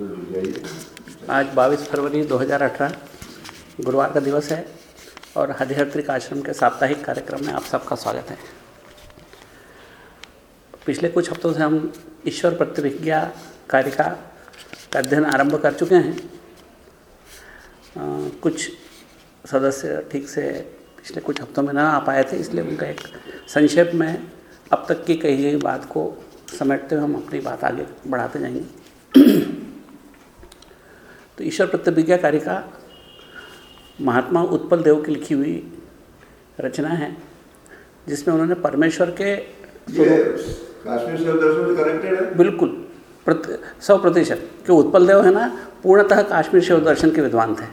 आज 22 फरवरी 2018 गुरुवार का दिवस है और हरिहत्रिक आश्रम के साप्ताहिक कार्यक्रम में आप सबका स्वागत है। पिछले कुछ हफ्तों से हम ईश्वर प्रतिज्ञा कार्य का अध्ययन आरंभ कर चुके हैं। आ, कुछ सदस्य ठीक से पिछले कुछ हफ्तों में ना आ पाए थे इसलिए उनका एक संक्षेप में अब तक की कही गई बात को समेटते हुए हम अपनी बात आगे बढ़ाते जाएँगे। तो ईश्वर प्रतिभिज्ञा कारिका महात्मा उत्पल देव की लिखी हुई रचना है जिसमें उन्होंने परमेश्वर के है? बिल्कुल प्रति सौ प्रतिशत कि उत्पल देव है ना पूर्णतः काश्मीर शिव दर्शन के विद्वान थे।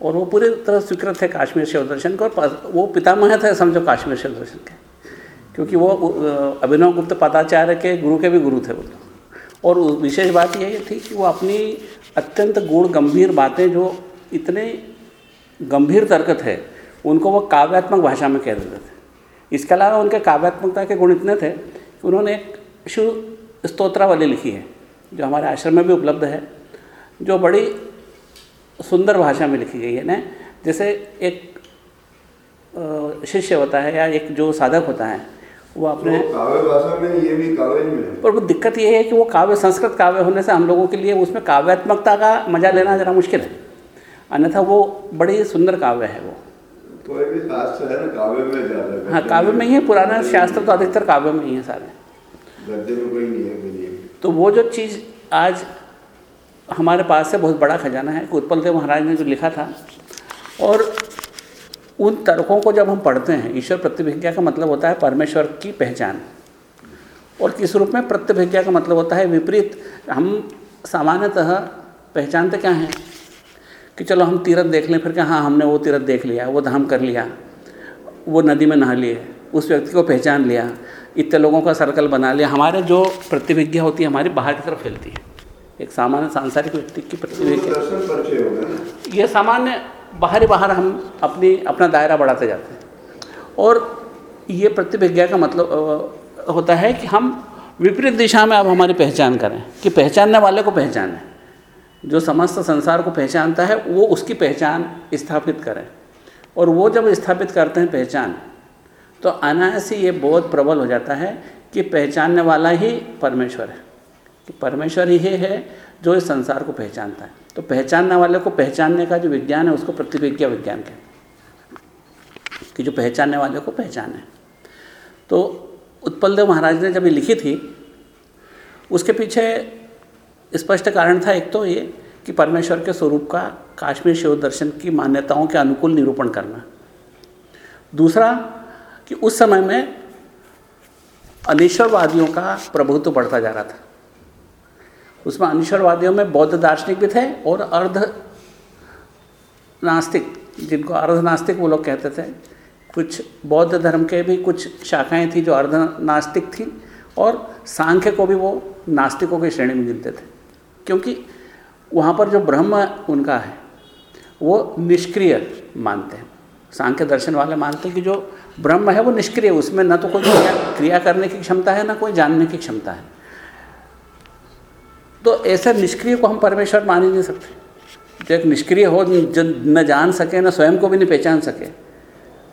और वो पूरी तरह स्वीकृत थे काश्मीर शिव दर्शन के और वो पितामह थे समझो काश्मीर शिव दर्शन के। क्योंकि वो अभिनव गुप्त पदाचार्य के गुरु के भी गुरु थे वो। और विशेष बात यही थी कि वो अपनी अत्यंत गुण गंभीर बातें जो इतने गंभीर तर्क थे उनको वो काव्यात्मक भाषा में कह देते थे। इसके अलावा उनके काव्यात्मकता के गुण इतने थे कि उन्होंने एक शिव स्तोत्रावली लिखी है, जो हमारे आश्रम में भी उपलब्ध है, जो बड़ी सुंदर भाषा में लिखी गई है। ना जैसे एक शिष्य होता है या एक जो साधक होता है वो अपने तो काव्य भाषा में ये भी काव्य में पर वो दिक्कत ये है कि वो काव्य संस्कृत काव्य होने से हम लोगों के लिए उसमें काव्यात्मकता का मज़ा लेना जरा मुश्किल है। अन्यथा वो बड़ी सुंदर काव्य है वो। कोई भी शास्त्र है ना काव्य में ज़्यादा हाँ काव्य में ही है पुराना शास्त्र तो अधिकतर काव्य में ही है सारे। गद्य में कोई नहीं है तो वो जो चीज़ आज हमारे पास से बहुत बड़ा खजाना है कि उत्पल देव महाराज ने जो लिखा था। और उन तर्कों को जब हम पढ़ते हैं ईश्वर प्रतिभिज्ञा का मतलब होता है परमेश्वर की पहचान। और किस रूप में प्रतिभिज्ञा का मतलब होता है? विपरीत हम सामान्यतः पहचानते क्या हैं? कि चलो हम तीरथ देख लें फिर क्या हाँ हमने वो तीरथ देख लिया वो धाम कर लिया वो नदी में नहा लिए उस व्यक्ति को पहचान लिया इतने लोगों का सर्कल बना लिया। हमारे जो प्रतिभिज्ञा होती है हमारी बाहर की तरफ़ फैलती है। एक सामान्य सांसारिक व्यक्ति की प्रतिभिज्ञा। ये सामान्य बाहर बाहर हम अपनी, अपना दायरा बढ़ाते जाते हैं। और ये प्रतिभिज्ञा का मतलब होता है कि हम विपरीत दिशा में अब हमारी पहचान करें, कि पहचानने वाले को पहचानें। जो समस्त संसार को पहचानता है, वो उसकी पहचान स्थापित करें। और वो जब स्थापित करते हैं पहचान तो अनायास ही ये बहुत प्रबल हो जाता है कि पहचानने वाला ही परमेश्वर है। कि परमेश्वर ही है जो इस संसार को पहचानता है। तो पहचानने वाले को पहचानने का जो विज्ञान है, उसको प्रतिविज्ञा विज्ञान कहते हैं। कि जो पहचानने वाले को पहचाने। तो उत्पल देव महाराज ने जब ये लिखी थी, उसके पीछे स्पष्ट कारण था एक तो ये कि परमेश्वर के स्वरूप का काश्मीर शिव दर्शन की मान्यताओं के अनुकूल निरूपण करना। दूसरा कि उस समय में अनिश्वरवादियों का प्रभुत्व बढ़ता जा रहा था। उसमें अनिश्वरवादियों में बौद्ध दार्शनिक भी थे और अर्ध नास्तिक जिनको अर्ध नास्तिक वो लोग कहते थे। कुछ बौद्ध धर्म के भी कुछ शाखाएँ थी जो अर्ध नास्तिक थी और सांख्य को भी वो नास्तिकों की श्रेणी में गिनते थे। क्योंकि वहाँ पर जो ब्रह्म उनका है वो निष्क्रिय मानते हैं। सांख्य दर्शन वाले मानते हैं कि जो ब्रह्म है वो निष्क्रिय उसमें न तो कोई क्रिया, करने की क्षमता है ना कोई जानने की क्षमता है। तो ऐसे निष्क्रिय को हम परमेश्वर मान ही नहीं सकते। जो एक निष्क्रिय हो, जो न जान सके, न स्वयं को भी नहीं पहचान सके,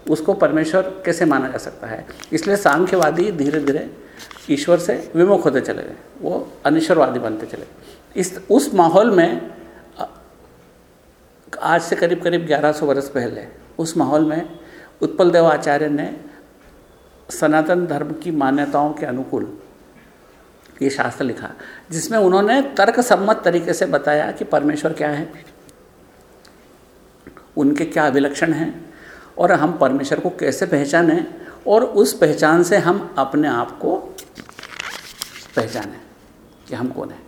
उसको परमेश्वर कैसे माना जा सकता है? इसलिए सांख्यवादी धीरे धीरे ईश्वर से विमुख होते चले गए। वो अनिश्वरवादी बनते चले इस, उस माहौल में आज से करीब करीब 1100 वर्ष पहले, उस माहौल में उत्पल देव आचार्य ने सनातन धर्म की मान्यताओं के अनुकूल ये शास्त्र लिखा, जिसमें उन्होंने तर्क सम्मत तरीके से बताया कि परमेश्वर क्या है, उनके क्या अभिलक्षण हैं, और हम परमेश्वर को कैसे पहचानें, और उस पहचान से हम अपने आप को पहचानें कि हम कौन हैं।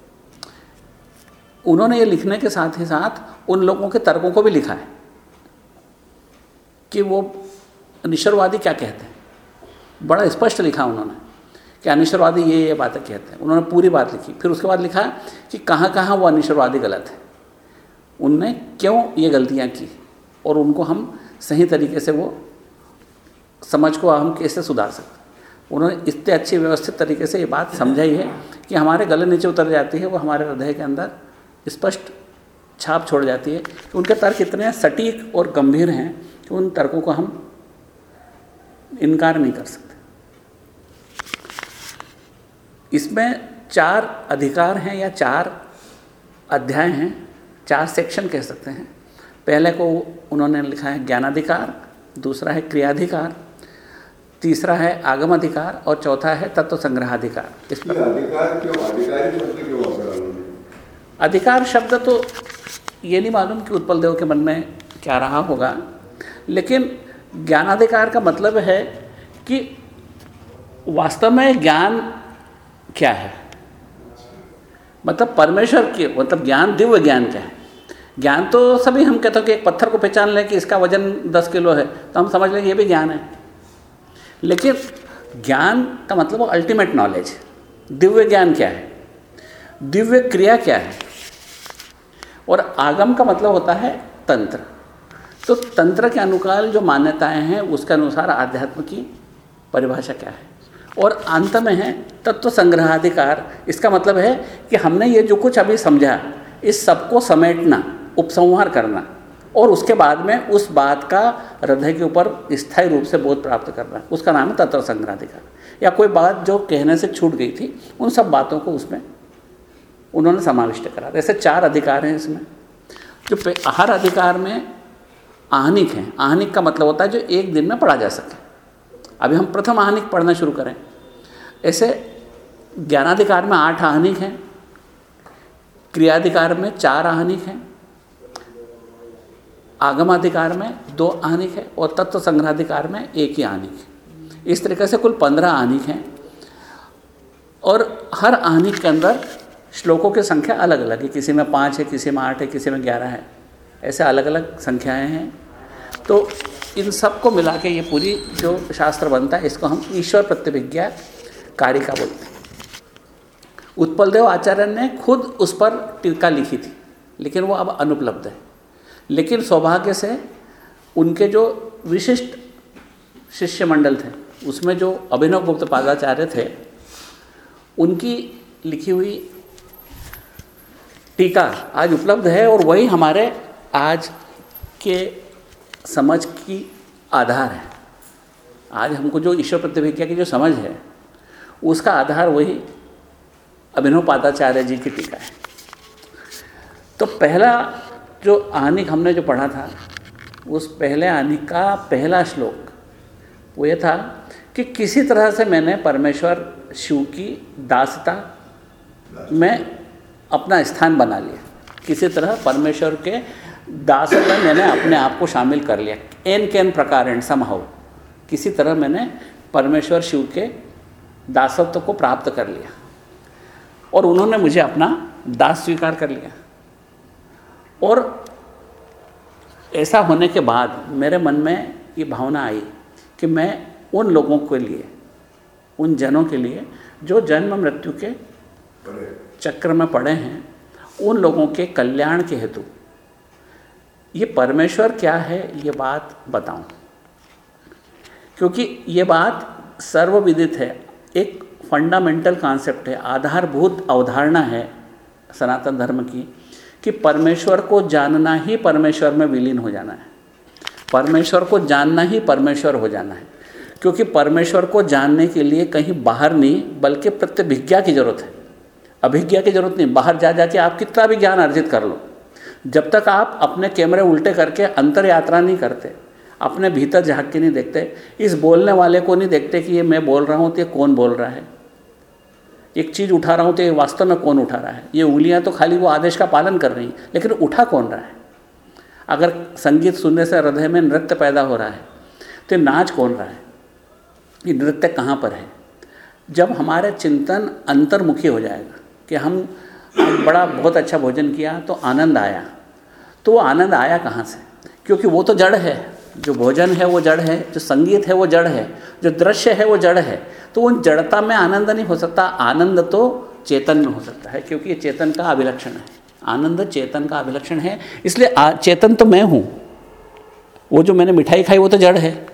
उन्होंने ये लिखने के साथ ही साथ उन लोगों के तर्कों को भी लिखा है कि वो निश्वरवादी क्या कहते हैं। बड़ा स्पष्ट लिखा उन्होंने। कि अनिश्वरवादी ये ये बातें कहते हैं। उन्होंने पूरी बात लिखी। फिर उसके बाद लिखा कि कहाँ कहाँ वो अनिश्वरवादी गलत है? उनने क्यों ये गलतियाँ की? और उनको हम सही तरीके से वो समझ को हम कैसे सुधार सकते उन्होंने इतने अच्छे व्यवस्थित तरीके से ये बात समझाई है कि हमारे गले नीचे उतर जाती है, वो हमारे हृदय के अंदर स्पष्ट छाप छोड़ जाती है कि उनके तर्क इतने सटीक और गंभीर हैं कि उन तर्कों को हम इनकार नहीं कर सकते। इसमें चार अधिकार हैं या चार अध्याय हैं चार सेक्शन कह सकते हैं। पहले को उन्होंने लिखा है ज्ञानाधिकार दूसरा है क्रियाधिकार तीसरा है आगम अधिकार और चौथा है तत्व संग्रहाधिकार इस पर अधिकार क्यों? अधिकारी शब्द क्यों अधिकार शब्द तो ये नहीं मालूम कि उत्पल देव के मन में क्या रहा होगा लेकिन ज्ञानाधिकार का मतलब है कि वास्तव में ज्ञान क्या है? मतलब परमेश्वर के मतलब ज्ञान, दिव्य ज्ञान क्या है? ज्ञान तो सभी हम कहते हैं कि एक पत्थर को पहचान लें कि इसका वज़न दस किलो है तो हम समझ लें ये भी ज्ञान है। लेकिन ज्ञान का मतलब अल्टीमेट नॉलेज दिव्य ज्ञान क्या है? दिव्य क्रिया क्या है? और आगम का मतलब होता है तंत्र। तो तंत्र के अनुकाल जो मान्यताएँ हैं, उसके अनुसार आध्यात्म की परिभाषा क्या है? और अंत में है तत्व संग्रहाधिकार। इसका मतलब है कि हमने ये जो कुछ अभी समझा, इस सबको समेटना, उपसंहार करना और उसके बाद में उस बात का हृदय के ऊपर स्थायी रूप से बोध प्राप्त करना। उसका नाम है तत्व संग्रहाधिकार। या कोई बात जो कहने से छूट गई थी, उन सब बातों को उसमें उन्होंने समाविष्ट करा। ऐसे चार अधिकार हैं इसमें। जो हर अधिकार में आहनिक हैं। आहनिक का मतलब होता है जो एक दिन में पढ़ा जा सके। अभी हम प्रथम आहनिक पढ़ना शुरू करें। ऐसे ज्ञानाधिकार में आठ आहनिक हैं। क्रियाधिकार में चार आहनिक हैं। आगमाधिकार में दो आहनिक है और तत्व संग्रहाधिकार में एक ही आहनिक है। इस तरीके से कुल पंद्रह आहनिक हैं। और हर आहनिक के अंदर श्लोकों की संख्या अलग अलग है। किसी में पाँच है, किसी में आठ है, किसी में ग्यारह है। ऐसे अलग अलग संख्याएँ हैं। तो इन सबको मिला के ये पूरी जो शास्त्र बनता है, इसको हम ईश्वर प्रतिभिज्ञा कारिका बोलते हैं। उत्पल देव आचार्य ने खुद उस पर टीका लिखी थी, लेकिन वो अब अनुपलब्ध है। लेकिन सौभाग्य से उनके जो विशिष्ट शिष्य मंडल थे, उसमें जो अभिनव गुप्त पादाचार्य थे, उनकी लिखी हुई टीका आज उपलब्ध है, और वही हमारे आज के समझ की आधार है। आज हमको जो ईश्वर प्रतिभिज्ञा की जो समझ है, उसका आधार वही अभिनव पादाचार्य जी की टीका है। तो पहला जो आनिक हमने जो पढ़ा था, उस पहले आनिक का पहला श्लोक वो ये था कि किसी तरह से मैंने परमेश्वर, शिव की दासता में अपना स्थान बना लिया। किसी तरह परमेश्वर के दास में मैंने अपने आप को शामिल कर लिया। एन कैन प्रकार एंड समहाउ किसी तरह मैंने परमेश्वर शिव के दासत्व को प्राप्त कर लिया। और उन्होंने मुझे अपना दास स्वीकार कर लिया। और ऐसा होने के बाद मेरे मन में ये भावना आई कि मैं उन लोगों के लिए उन जनों के लिए जो जन्म मृत्यु के चक्र में पड़े हैं उन लोगों के कल्याण के हेतु ये परमेश्वर क्या है, ये बात बताऊँ। क्योंकि ये बात सर्वविदित है, एक फंडामेंटल कॉन्सेप्ट है, आधारभूत अवधारणा है सनातन धर्म की, कि परमेश्वर को जानना ही परमेश्वर में विलीन हो जाना है। परमेश्वर को जानना ही परमेश्वर हो जाना है। क्योंकि परमेश्वर को जानने के लिए कहीं बाहर नहीं, बल्कि प्रत्यभिज्ञा की ज़रूरत है। अभिज्ञा की ज़रूरत नहीं, बाहर जा जाके आप कितना भी ज्ञान अर्जित कर लो। जब तक आप अपने कैमरे उल्टे करके अंतर यात्रा नहीं करते, अपने भीतर झाँक के नहीं देखते, इस बोलने वाले को नहीं देखते कि ये मैं बोल रहा हूँ तो ये कौन बोल रहा है? एक चीज़ उठा रहा हूँ तो ये वास्तव में कौन उठा रहा है? ये उंगलियाँ तो खाली वो आदेश का पालन कर रही हैं, लेकिन उठा कौन रहा है? अगर संगीत सुनने से हृदय में नृत्य पैदा हो रहा है तो नाच कौन रहा है? ये नृत्य कहाँ पर है? जब हमारे चिंतन अंतर्मुखी हो जाएगा, कि हम बड़ा बहुत अच्छा भोजन किया तो आनंद आया तो वो आनंद आया कहाँ से? क्योंकि वो तो जड़ है, जो भोजन है वो जड़ है, जो संगीत है वो जड़ है, जो दृश्य है वो जड़ है। तो उन जड़ता में आनंद नहीं हो सकता, आनंद तो चेतन में हो सकता है, क्योंकि ये चेतन का अभिलक्षण है। आनंद चेतन का अभिलक्षण है, इसलिए चेतन तो मैं हूँ। वो जो मैंने मिठाई खाई वो तो जड़ है,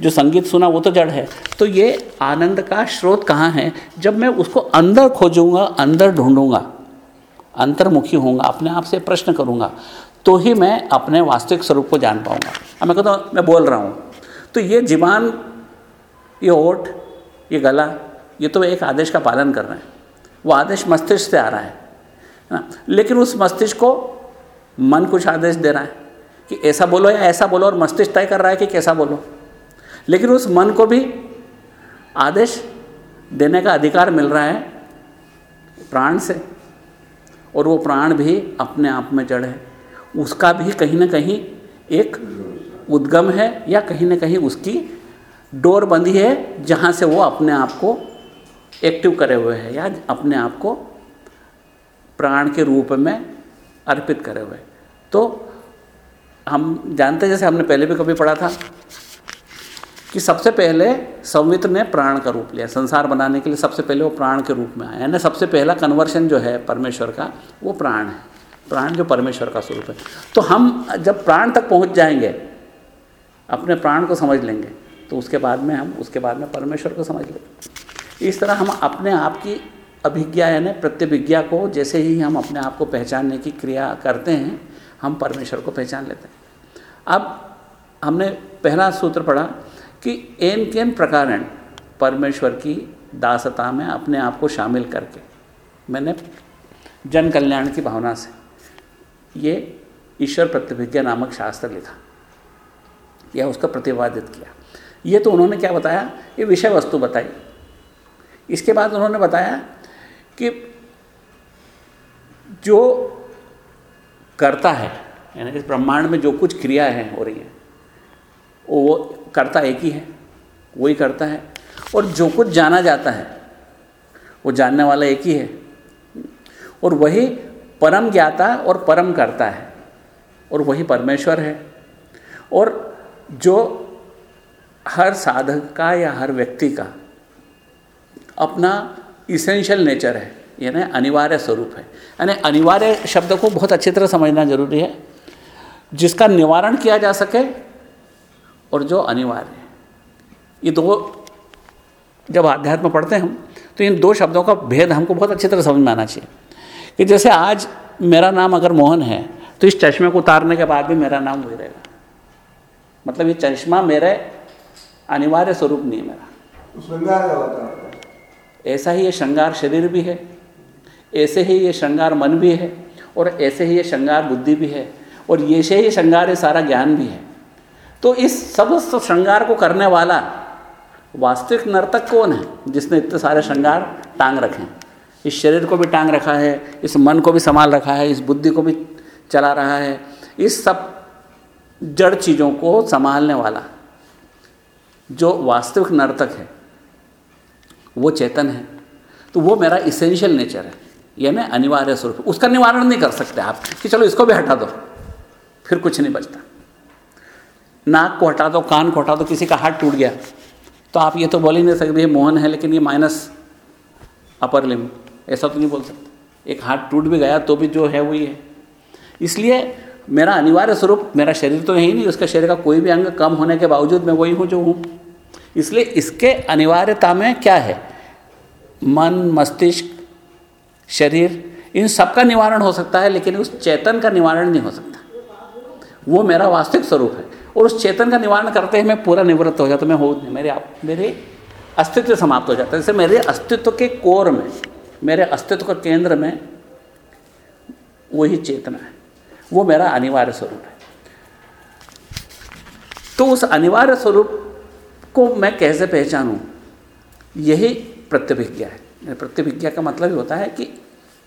जो संगीत सुना वो तो जड़ है। तो ये आनंद का स्रोत कहाँ है? जब मैं उसको अंदर खोजूँगा, अंदर ढूंढूँगा, अंतर्मुखी होऊँगा, अपने आप से प्रश्न करूँगा तो ही मैं अपने वास्तविक स्वरूप को जान पाऊँगा। अब मैं कहता हूँ, मैं बोल रहा हूँ। तो ये जीवान, ये ओठ ये गला, ये तो एक आदेश का पालन कर रहे हैं। वो आदेश मस्तिष्क से आ रहा है ना? लेकिन उस मस्तिष्क को मन कुछ आदेश दे रहा है कि ऐसा बोलो या ऐसा बोलो, और मस्तिष्क तय कर रहा है कि कैसा बोलो। लेकिन उस मन को भी आदेश देने का अधिकार मिल रहा है प्राण से, और वो प्राण भी अपने आप में जड़ है। उसका भी कहीं ना कहीं एक उद्गम है या कहीं ना कहीं उसकी डोर बंदी है जहाँ से वो अपने आप को एक्टिव करे हुए है या अपने आप को प्राण के रूप में अर्पित करे हुए तो हम जानते जैसे हमने पहले भी कभी पढ़ा था कि सबसे पहले संवित ने प्राण का रूप लिया, संसार बनाने के लिए सबसे पहले वो प्राण के रूप में आया। यानी सबसे पहला कन्वर्शन जो है परमेश्वर का, वो प्राण है। प्राण जो परमेश्वर का स्वरूप है। तो हम जब प्राण तक पहुँच जाएँगे, अपने प्राण को समझ लेंगे तो उसके बाद में हम, उसके बाद में परमेश्वर को समझ लेंगे। इस तरह हम अपने आप की अभिज्ञा यानी प्रत्यभिज्ञा को जैसे ही हम अपने आप को पहचानने की क्रिया करते हैं, हम परमेश्वर को पहचान लेते हैं। अब हमने पहला सूत्र पढ़ा कि एन केन प्रकार परमेश्वर की दासता में अपने आप को शामिल करके, मैंने जन कल्याण की भावना से ये ईश्वर प्रतिभिज्ञा नामक शास्त्र लिखा। या उसका प्रतिपादित किया। ये तो उन्होंने क्या बताया? ये विषय वस्तु बताई। इसके बाद उन्होंने बताया कि जो करता है, यानी इस ब्रह्मांड में जो कुछ क्रिया क्रियाएँ हो रही हैं, वो करता एक ही है, वही करता है। और जो कुछ जाना जाता है, वो जानने वाला एक ही है। और वही परम ज्ञाता और परम करता है, और वही परमेश्वर है। और जो हर साधक का या हर व्यक्ति का अपना इसेंशियल नेचर है, यानी अनिवार्य स्वरूप है। यानी अनिवार्य शब्द को बहुत अच्छी तरह समझना ज़रूरी है, जिसका निवारण किया जा सके और जो अनिवार्य है। ये दो जब आध्यात्म पढ़ते हैं हम तो इन दो शब्दों का भेद हमको बहुत अच्छी तरह समझ में आना चाहिए। कि जैसे आज मेरा नाम अगर मोहन है तो इस चश्मे को उतारने के बाद भी मेरा नाम वही रहेगा। मतलब ये चश्मा मेरे अनिवार्य स्वरूप नहीं है मेरा। तो श्रृंगार होता है। ऐसा ही ये श्रृंगार शरीर भी है ऐसे ही ये श्रृंगार मन भी है और ऐसे ही ये श्रृंगार बुद्धि भी है और ये से ही श्रृंगार ये सारा ज्ञान भी है। तो इस समस्त श्रृंगार को करने वाला वास्तविक नर्तक कौन है जिसने इतने सारे श्रृंगार टांग रखे हैं? इस शरीर को भी टांग रखा है, इस मन को भी संभाल रखा है, इस बुद्धि को भी चला रहा है। इस सब जड़ चीज़ों को संभालने वाला, जो वास्तविक नर्तक है, वो चेतन है। तो वो मेरा इसेंशियल नेचर है। यह यानी अनिवार्य स्वरूप, उसका निवारण नहीं कर सकते आप कि चलो इसको भी हटा दो, फिर कुछ नहीं बचता। नाक को हटा दो, कान को हटा दो, किसी का हाथ टूट गया तो आप ये तो बोल ही नहीं सकते, ये मोहन है, लेकिन ये माइनस अपर लिम ऐसा तो नहीं बोल सकते। एक हाथ टूट भी गया तो भी जो है वही है। इसलिए मेरा अनिवार्य स्वरूप, मेरा शरीर तो यही नहीं, उसका शरीर का कोई भी अंग कम होने के बावजूद मैं वही हूँ जो हूँ। इसलिए इसके अनिवार्यता में क्या है? मन, मस्तिष्क, शरीर, इन सब का निवारण हो सकता है, लेकिन उस चेतन का निवारण नहीं हो सकता। वो मेरा वास्तविक स्वरूप है। और उस चेतन का निवारण करते ही मैं पूरा निवृत्त हो जाता मैं हो, मेरे आप, मेरे अस्तित्व समाप्त हो जाता है। जैसे मेरे अस्तित्व के कोर में मेरे अस्तित्व का केंद्र में वही चेतना है। वो मेरा अनिवार्य स्वरूप है। तो उस अनिवार्य स्वरूप को मैं कैसे पहचानूं? यही प्रतिभिज्ञा है। प्रतिभिज्ञा का मतलब ही होता है कि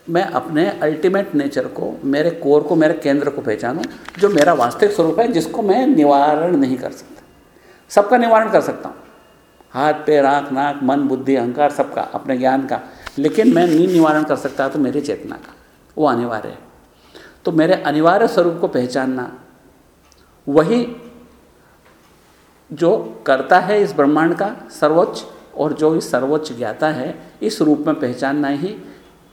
मैं अपने अल्टीमेट नेचर को, मेरे कोर को, मेरे केंद्र को पहचानूं, जो मेरा वास्तविक स्वरूप है, जिसको मैं निवारण नहीं कर सकता। सबका निवारण कर सकता हूँ। हाथ, पैर, आँख, नाक, मन, बुद्धि, अहंकार, सबका, अपने ज्ञान का। लेकिन मैं नहीं निवारण कर सकता तो मेरी चेतना का, वो अनिवार्य है। तो मेरे अनिवार्य स्वरूप को पहचानना, वही जो करता है इस ब्रह्मांड का सर्वोच्च और जो इस सर्वोच्च ज्ञाता है, इस रूप में पहचानना ही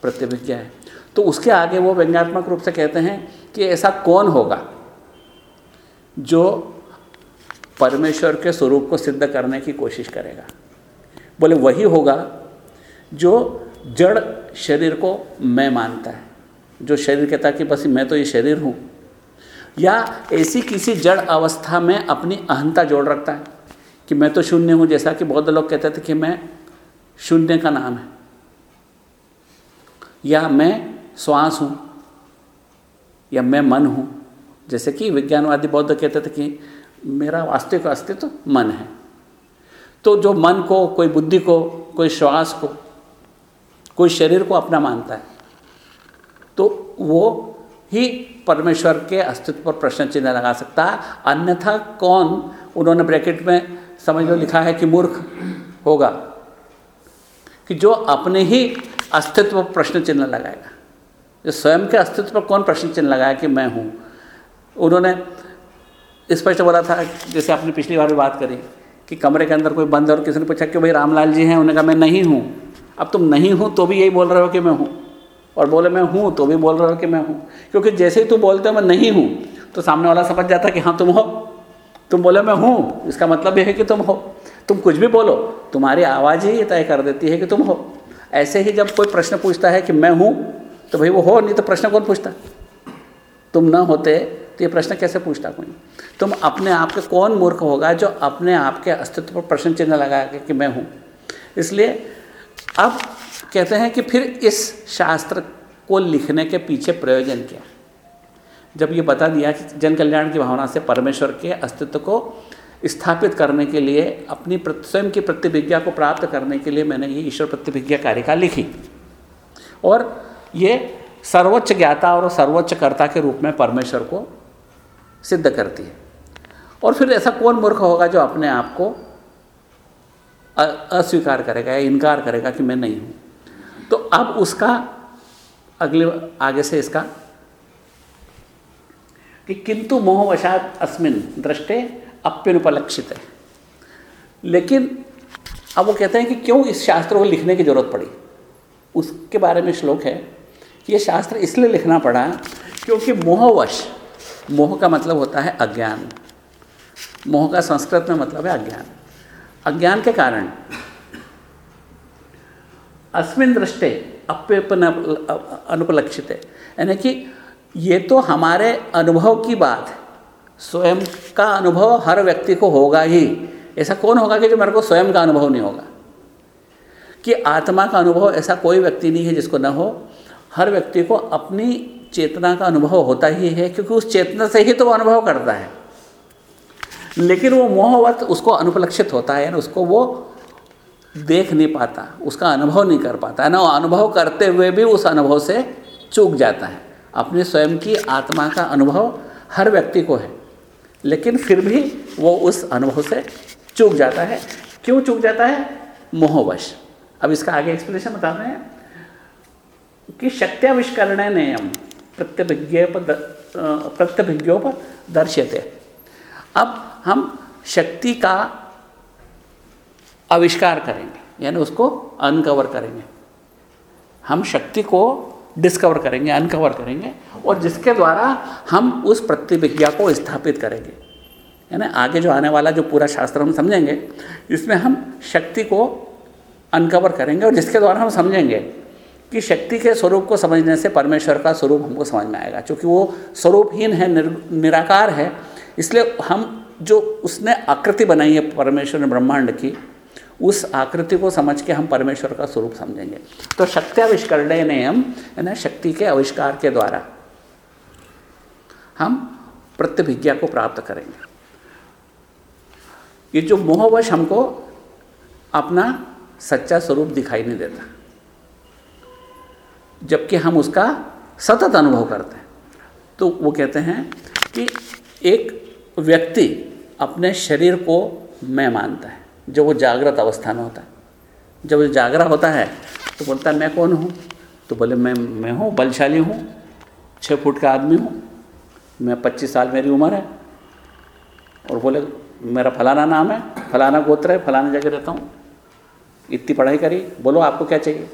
प्रतिभिज्ञा है। तो उसके आगे वो व्यंग्यात्मक रूप से कहते हैं कि ऐसा कौन होगा जो परमेश्वर के स्वरूप को सिद्ध करने की कोशिश करेगा? बोले, वही होगा जो जड़ शरीर को मैं मानता है। जो शरीर कहता कि बस मैं तो ये शरीर हूँ। या ऐसी किसी जड़ अवस्था में अपनी अहंता जोड़ रखता है कि मैं तो शून्य हूँ, जैसा कि बहुत लोग कहते थे कि मैं शून्य का नाम है। या मैं श्वास हूँ, या मैं मन हूँ। जैसे कि विज्ञानवादी बौद्ध कहते थे कि मेरा वास्तविक अस्तित्व तो मन है। तो जो मन को, कोई बुद्धि को, कोई श्वास को कोई शरीर को अपना मानता है। तो वो ही परमेश्वर के अस्तित्व पर प्रश्न चिन्ह लगा सकता है। अन्यथा कौन, उन्होंने ब्रैकेट में समझ लो लिखा है कि मूर्ख होगा, कि जो अपने ही अस्तित्व पर प्रश्न चिन्ह लगाएगा। जो स्वयं के अस्तित्व पर कौन प्रश्न चिन्ह लगाया कि मैं हूँ? उन्होंने स्पष्ट बोला था, जैसे आपने पिछली बार भी बात करी, कि कमरे के अंदर कोई बंद और किसी ने पूछा कि भाई, रामलाल जी हैं? उन्होंने कहा, मैं नहीं हूँ। अब तुम नहीं हूँ तो भी यही बोल रहे हो कि मैं हूँ। और बोले, मैं हूँ तो भी बोल रहे हो कि मैं हूँ। क्योंकि जैसे ही तुम बोलते हो, मैं नहीं हूँ तो सामने वाला समझ जाता कि हाँ तुम हो। तुम बोले, मैं हूँ, इसका मतलब यह है कि तुम हो। तुम कुछ भी बोलो, तुम्हारी आवाज़ ही तय कर देती है कि तुम हो। ऐसे ही जब कोई प्रश्न पूछता है कि मैं हूँ तो भाई वो हो, नहीं तो प्रश्न कौन पूछता? तुम न होते तो ये प्रश्न कैसे पूछता कोई? तुम अपने आप के कौन मूर्ख होगा जो अपने आप के अस्तित्व पर प्रश्न चिन्ह लगा के कि मैं हूँ? इसलिए अब कहते हैं कि फिर इस शास्त्र को लिखने के पीछे प्रयोजन क्या? जब ये बता दिया कि जन कल्याण की भावना से परमेश्वर के अस्तित्व को स्थापित करने के लिए, अपनी स्वयं की प्रतिभिज्ञा को प्राप्त करने के लिए मैंने ये ईश्वर प्रतिभिज्ञा कारिका लिखी। और ये सर्वोच्च ज्ञाता और सर्वोच्च कर्ता के रूप में परमेश्वर को सिद्ध करती है। और फिर ऐसा कौन मूर्ख होगा जो अपने आप को अस्वीकार करेगा या इनकार करेगा कि मैं नहीं हूँ। तो अब उसका अगले, आगे से इसका कि किंतु मोहवशात अस्मिन दृष्टे अप्युपलक्षित है। लेकिन अब वो कहते हैं कि क्यों इस शास्त्र को लिखने की ज़रूरत पड़ी? उसके बारे में श्लोक है कि ये शास्त्र इसलिए लिखना पड़ा क्योंकि मोहवश, मोह का मतलब होता है अज्ञान। मोह का संस्कृत में मतलब है अज्ञान। अज्ञान के कारण। अस्मिन दृष्टे अप्यपन अनुपलक्षित। है यानी कि ये तो हमारे अनुभव की बात है। स्वयं का अनुभव हर व्यक्ति को होगा ही। ऐसा कौन होगा कि जो मेरे को स्वयं का अनुभव नहीं होगा? कि आत्मा का अनुभव ऐसा कोई व्यक्ति नहीं है जिसको न हो। हर व्यक्ति को अपनी चेतना का अनुभव होता ही है, क्योंकि उस चेतना से ही तो वो अनुभव करता है। लेकिन वो मोहवत उसको अनुपलक्षित होता है ना, उसको वो देख नहीं पाता, उसका अनुभव नहीं कर पाता। है ना, अनुभव करते हुए भी उस अनुभव से चूक जाता है। अपने स्वयं की आत्मा का अनुभव हर व्यक्ति को है, लेकिन फिर भी वो उस अनुभव से चूक जाता है। क्यों चूक जाता है? मोहवश। अब इसका आगे एक्सप्लेनेशन बता रहे हैं कि शक्त्याविष्करण नियम प्रत्यभिज्ञोप प्रत्यभिज्ञोप दर्श्यते। अब हम शक्ति का आविष्कार करेंगे यानी उसको अनकवर करेंगे। हम शक्ति को डिस्कवर करेंगे अनकवर करेंगे और जिसके द्वारा हम उस प्रतिविज्ञा को स्थापित करेंगे। यानी आगे जो आने वाला जो पूरा शास्त्र हम समझेंगे इसमें हम शक्ति को अनकवर करेंगे और जिसके द्वारा हम समझेंगे कि शक्ति के स्वरूप को समझने से परमेश्वर का स्वरूप हमको समझ में आएगा क्योंकि वो स्वरूपहीन है निर, निराकार है इसलिए हम जो उसने आकृति बनाई है परमेश्वर ने ब्रह्मांड की, उस आकृति को समझ के हम परमेश्वर का स्वरूप समझेंगे। तो शक्त्याविष्करण नियम यानी शक्ति के आविष्कार के द्वारा हम प्रतिभिज्ञा को प्राप्त करेंगे। ये जो मोहवश हमको अपना सच्चा स्वरूप दिखाई नहीं देता, जबकि हम उसका सतत अनुभव करते हैं। तो वो कहते हैं कि एक व्यक्ति अपने शरीर को मैं मानता है। जब वो जागृत अवस्था में होता है। जब वो जागरा होता है तो बोलता है मैं कौन हूँ? तो बोले मैं मैं हूँ बलशाली हूँ। छः फुट का आदमी हूँ। मैं पच्चीस साल मेरी उम्र है। और बोले मेरा फलाना नाम है फलाना गोत्र है फलाना जगह रहता हूँ। इतनी पढ़ाई करी बोलो आपको क्या चाहिए?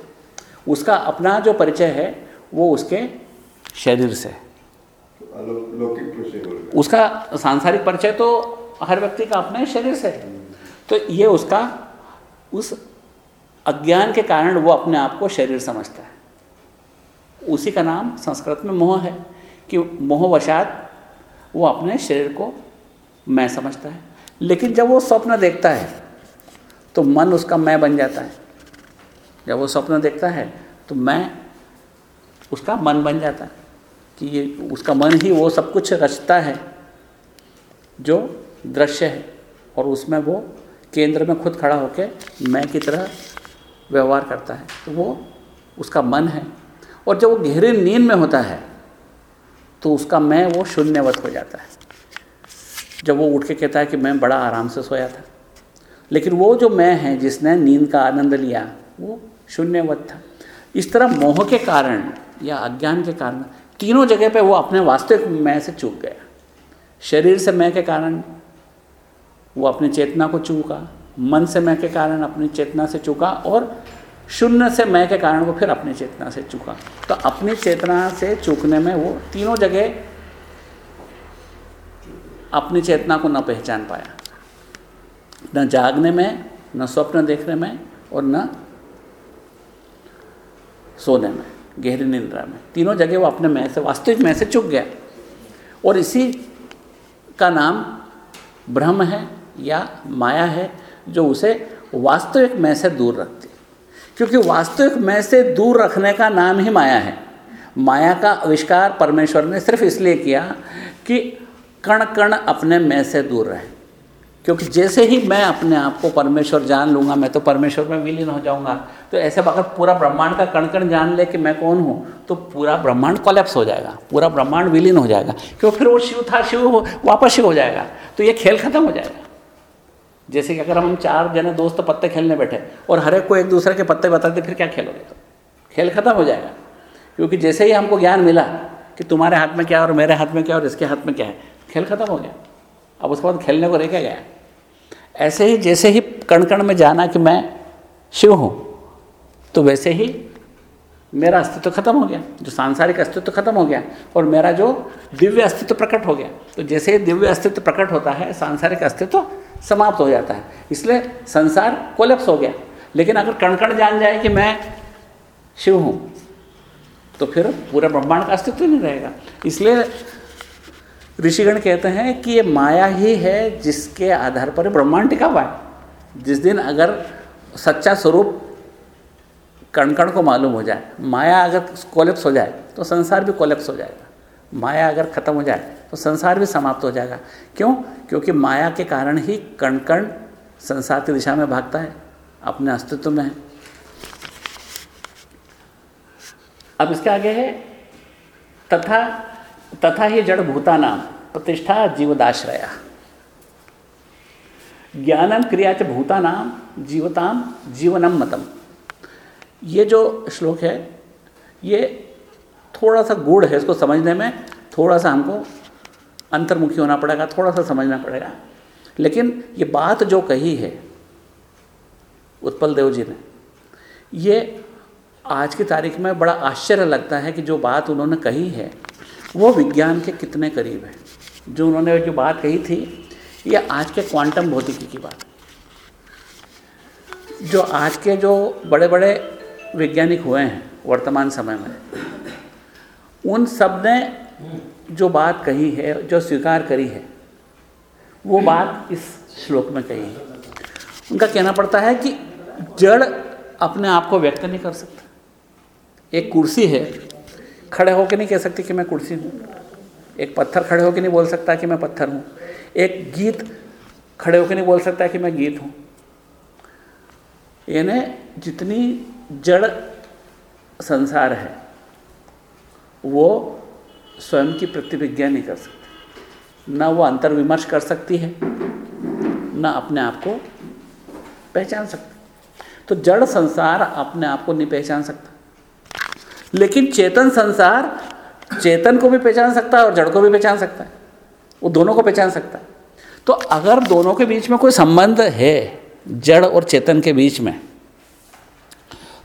उसका अपना जो परिचय है वो उसके शरीर से हैं। उसका सांसारिक परिचय तो हर व्यक्ति का अपने शरीर से। है तो ये उसका, उस अज्ञान के कारण वो अपने आप को शरीर समझता है। उसी का नाम संस्कृत में मोह है कि मोहवशात वो अपने शरीर को मैं समझता है। लेकिन जब वो स्वप्न देखता है तो मन उसका मैं बन जाता है। जब वो स्वप्न देखता है तो मैं उसका मन बन जाता है कि ये, उसका मन ही वो सब कुछ रचता है जो दृश्य है और उसमें वो केंद्र में खुद खड़ा होकर मैं की तरह व्यवहार करता है। तो वो उसका मन है और जब वो गहरी नींद में होता है तो उसका मैं वो शून्यवत हो जाता है। जब वो उठ के कहता है कि मैं बड़ा आराम से सोया था, लेकिन वो जो मैं है, जिसने नींद का आनंद लिया, वो शून्यवत था। इस तरह मोह के कारण या अज्ञान के कारण, तीनों जगह पे वो अपने वास्तविक मैं से चूक गया। शरीर से मैं के कारण वो अपनी चेतना को चूका। मन से मैं के कारण अपनी चेतना से चूका और शून्य से मैं के कारण वो फिर अपनी चेतना से चूका। तो अपनी चेतना से चूकने में वो तीनों जगह अपनी चेतना को न पहचान पाया। न जागने में, न स्वप्न देखने में और न सोने में, गहरी निंद्रा में। तीनों जगह वो अपने मैं से, वास्तविक मैं से चुक गया। और इसी का नाम ब्रह्म है। या माया है जो उसे वास्तविक मैं से दूर रखती क्योंकि वास्तविक मैं से दूर रखने का नाम ही माया है। माया का आविष्कार परमेश्वर ने सिर्फ़ इसलिए किया कि कण कण अपने मैं से दूर रहे। क्योंकि जैसे ही मैं अपने आप को परमेश्वर जान लूँगा, मैं तो परमेश्वर में विलीन हो जाऊँगा। तो ऐसे अगर पूरा ब्रह्मांड का कण कण जान ले कि मैं कौन हूँ तो पूरा ब्रह्मांड कोलेप्स हो जाएगा, पूरा ब्रह्मांड विलीन हो जाएगा। क्योंकि फिर वो शिव था, शिव हो वापस शिव हो जाएगा। तो ये खेल खत्म हो जाएगा। जैसे कि अगर हम चार जने दोस्त पत्ते खेलने बैठे और हर एक को एक दूसरे के पत्ते बताते फिर क्या खेलोगे तो खेल खत्म हो जाएगा। क्योंकि जैसे ही हमको ज्ञान मिला कि तुम्हारे हाथ में क्या है और मेरे हाथ में क्या है और इसके हाथ में क्या है, खेल खत्म हो गया। अब उसके बाद खेलने को रह क्या गया? ऐसे ही, जैसे ही कण कण में जाना कि मैं शिव हूँ तो वैसे ही मेरा अस्तित्व खत्म हो गया, जो सांसारिक अस्तित्व खत्म हो गया और मेरा जो दिव्य अस्तित्व प्रकट हो गया। तो जैसे ही दिव्य अस्तित्व प्रकट होता है, सांसारिक अस्तित्व समाप्त हो जाता है। इसलिए संसार कोलेप्स हो गया। लेकिन अगर कण कण जान जाए कि मैं शिव हूँ तो फिर पूरा ब्रह्मांड का अस्तित्व नहीं रहेगा। इसलिए ऋषिगण कहते हैं कि ये माया ही है जिसके आधार पर ब्रह्मांड टिका हुआ है। जिस दिन अगर सच्चा स्वरूप कण कण को मालूम हो जाए, माया अगर कोलेप्स हो जाए तो संसार भी कोलेप्स हो जाएगा। माया अगर खत्म हो जाए तो संसार भी समाप्त हो जाएगा। क्यों? क्योंकि माया के कारण ही कण कण संसार की दिशा में भागता है, अपने अस्तित्व में है। अब इसके आगे है, तथा तथा ही जड़ भूता नाम प्रतिष्ठा जीवदाश्रया। ज्ञानम क्रिया च भूता नाम जीवताम, जीवनम मतम। ये जो श्लोक है, ये थोड़ा सा गुड़ है इसको समझने में थोड़ा सा हमको अंतर्मुखी होना पड़ेगा थोड़ा सा समझना पड़ेगा। लेकिन ये बात जो कही है, उत्पल देव जी ने, ये आज की तारीख में बड़ा आश्चर्य लगता है कि जो बात उन्होंने कही है, वो विज्ञान के कितने करीब है। जो उन्होंने जो बात कही थी, ये आज के क्वांटम भौतिकी की बात। जो आज के जो बड़े बड़े वैज्ञानिक हुए हैं वर्तमान समय में उन सबने जो बात कही है, जो स्वीकार करी है, वो बात इस श्लोक में कही है। उनका कहना पड़ता है कि जड़ अपने आप को व्यक्त नहीं कर सकता। एक कुर्सी है, खड़े होकर नहीं कह सकती कि मैं कुर्सी हूँ। एक पत्थर खड़े होकर नहीं बोल सकता कि मैं पत्थर हूँ। एक गीत खड़े होकर नहीं बोल सकता कि मैं गीत हूँ। यानी जितनी जड़ संसार है वो स्वयं की प्रतिविज्ञा नहीं कर सकती। ना वो अंतर्विमर्श कर सकती है, ना अपने आप को पहचान सकती। तो जड़ संसार अपने आप को नहीं पहचान सकता। लेकिन चेतन संसार चेतन को भी पहचान सकता है और जड़ को भी पहचान सकता है। वो दोनों को पहचान सकता है। तो अगर दोनों के बीच में कोई संबंध है, जड़ और चेतन के बीच में